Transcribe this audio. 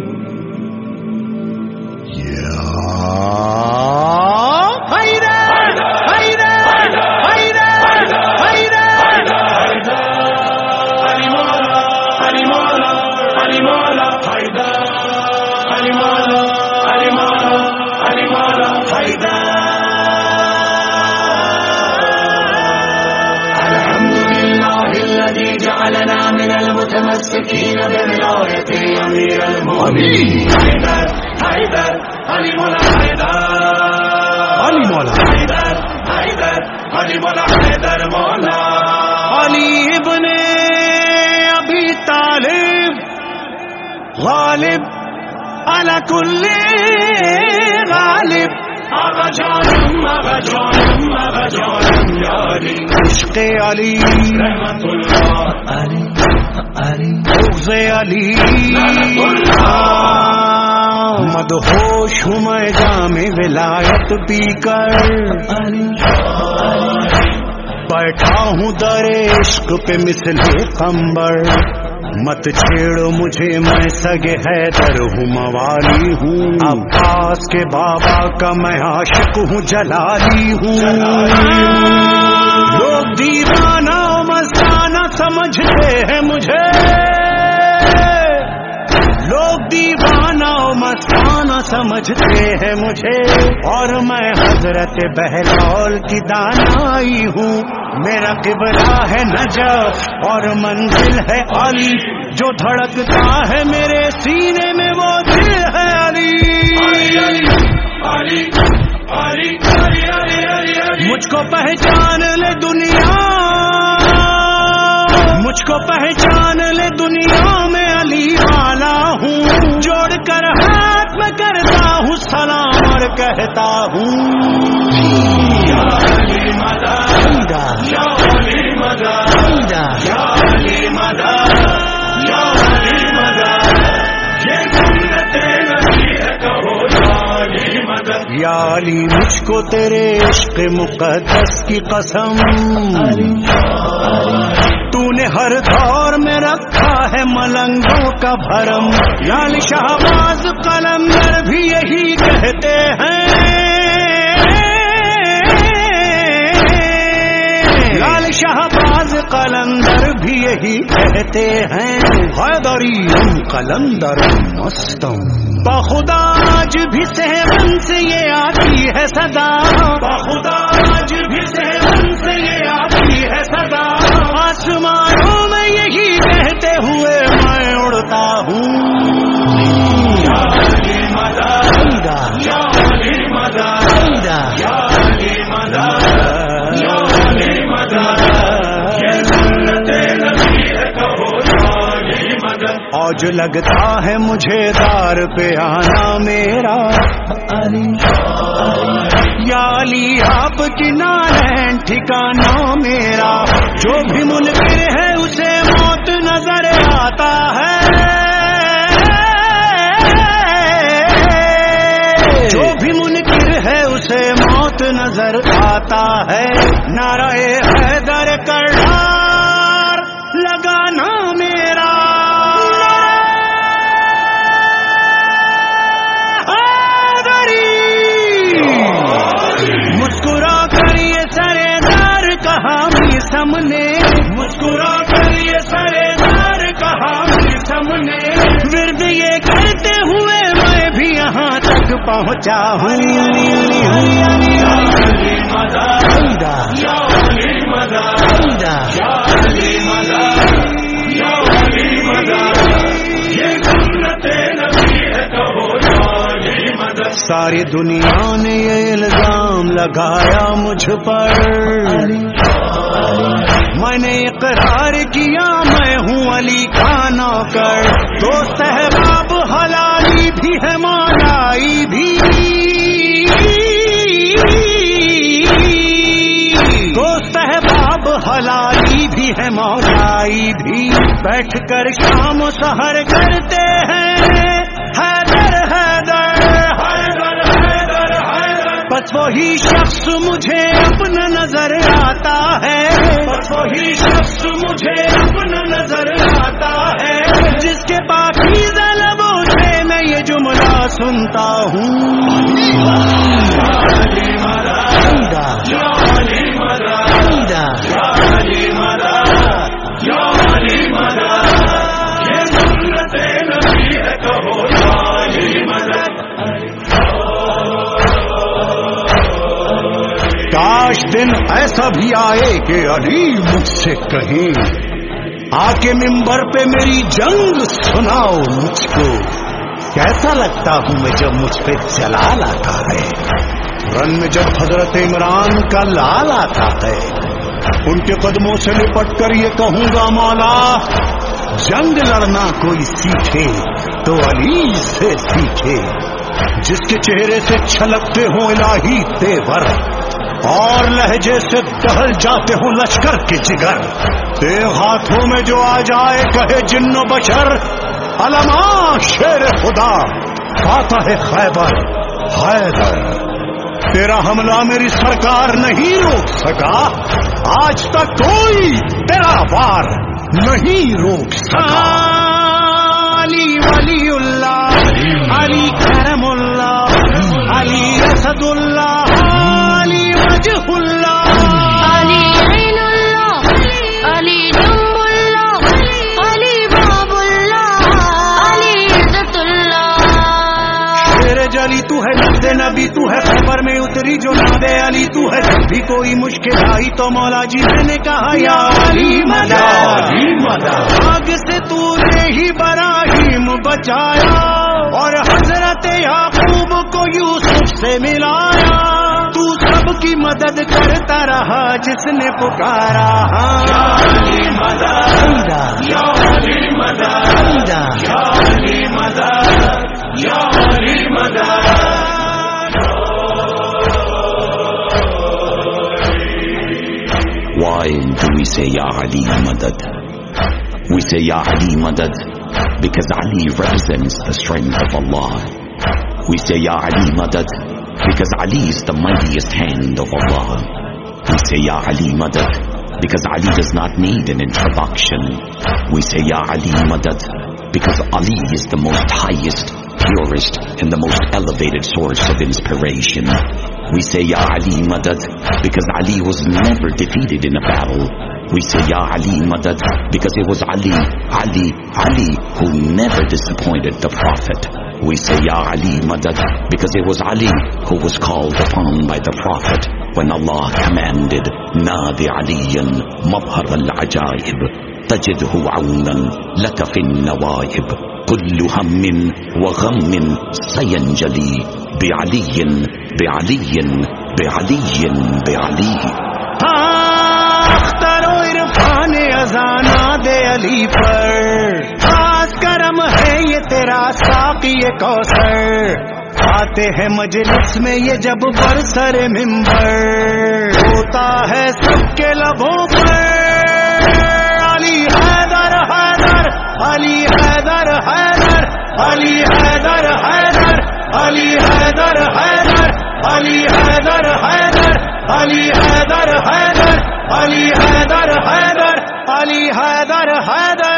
جعلنا من المتمسكين بولاية أمير المؤمنين حيدر حيدر علي مولا حيدر علی مولا حيدر حيدر علي مولا حيدر مولا علی ابن ابی طالب غالب على كل غالب آغا جانم آغا جانم آغا جانم یاری عشق علی رحمت اللہ علی علی بغض علی۔ لعنت اللہ مدہوش ہوں میں جام ولایت پی کر بیٹھا ہوں در عشق پہ مثل قمبر مت چھیڑو مجھے، میں سگے حیدر ہوں، موالی ہوں۔ عباس کے بابا کا میں عاشق ہوں، جلالی ہوں۔ لوگ دیوانہ مستانہ سمجھتے ہیں مجھے۔ سمجھتے ہیں مجھے۔ اور میں حضرت بہلول کی دانائی ہوں۔ میرا قبلہ ہے نجف اور منزل ہے علی۔ جو دھڑکتا ہے میرے سینے سلام کہتا ہوں۔ مجھ کو تیرے عشق مقدس کی قسم۔ تو نے ہر دور میں رکھا ہے ملنگوں کا بھرم۔ لال شہباز قلندر بھی یہی کہتے ہیں۔ یہی کہتے ہیں، حیدری قلندر مستم۔ بخدا آج بھی سہمن سے یہ آتی ہے صدا۔ بخدا آج بھی سہمن سے یہ آتی ہے صدا۔ آسمانوں مدد لگتا ہے مجھے دار پہ آنا میرا۔ یا علی، آپ کی نالین ٹھکانا میرا۔ جو بھی منکر ہے اسے موت نظر آتا ہے۔ جو بھی منکر ہے اسے موت نظر آتا ہے۔ نعرہ بھی سامنے۔ مسکرا کر یہ سرے دار کہا بھی سامنے۔ ورد یہ کرتے ہوئے میں بھی یہاں تک پہنچا۔ ہوں ساری دنیا نے یہ الزام لگایا مجھ پر۔ میں نے اقرار کیا، میں ہوں علی کا نوکر۔ تو صحباب حلالی بھی ہے مولائی بھی۔ تو صحباب حلالی بھی ہے مولائی بھی۔ بیٹھ کر شام و سحر کرتے ہیں۔ بس وہی شخص مجھے اپنا نظر آتا ہے۔ بس وہی شخص مجھے اپنا نظر آتا ہے۔ جس کے پاس لبوں سے میں یہ جملہ سنتا ہوں۔ دن ایسا بھی آئے کہ علی مجھ سے کہیں آ کے ممبر پہ میری جنگ سناؤ مجھ کو۔ کیسا لگتا ہوں میں جب مجھ پہ جلال آتا ہے۔ رن میں جب حضرت عمران کا لال آتا ہے۔ ان کے قدموں سے لپٹ کر یہ کہوں گا، مولا، جنگ لڑنا کوئی سیکھے تو علی سے سیکھے۔ جس کے چہرے سے چھلکتے ہوں الہی تیور اور لہجے سے ٹہل جاتے ہوں لشکر کے جگر۔ تے ہاتھوں میں جو آ جائے کہے جن و بشر علما شیر خدا پاتا ہے خیبر حیدر تیرا حملہ میری سرکار نہیں روک سکا آج تک کوئی تیرا وار نہیں روک سکا۔ علی ولی اللہ علی تو ہے خبر میں اتری جو ناب علی تو ہے جب بھی کوئی مشکل آئی تو مولا جی میں نے کہا یا علی مدد آگ سے تو نے ہی براہیم بچایا اور حضرت یعقوب کو یوسف سے ملایا۔ تو سب کی مدد کرتا رہا جس نے پکارا۔ Why say Ya Ali Madad? We say Ya Ali Madad because Ali represents the strength of Allah. We say Ya Ali Madad because Ali is the mightiest hand of Allah. We say Ya Ali Madad because Ali does not need an introduction. We say Ya Ali Madad because Ali is the most highest, purest, and the most elevated source of inspiration. We say Ya Ali Madad because Ali was never defeated in a battle. We say Ya Ali Madad because it was Ali, Ali, Ali who never disappointed the Prophet. We say Ya Ali Madad because it was Ali who was called upon by the Prophet when Allah commanded Nadi Aliyan Mabhar al-Ajaib تجده عونا لك في كل هم وغم سينجلي بعلي بعلي بعلي بعلي اختر عرفان ازانا دے علی پر۔ خاص کرم ہے یہ تیرا ساقی کوثر۔ آتے ہیں مجلس میں یہ جب برسر ممبر ہوتا ہے سب کے لبوں پر۔ علی حیدر حیدر، علی حیدر حیدر، علی حیدر حیدر، علی حیدر حیدر، علی حیدر حیدر، علی حیدر حیدر، علی حیدر حیدر۔ علی حیدر حیدر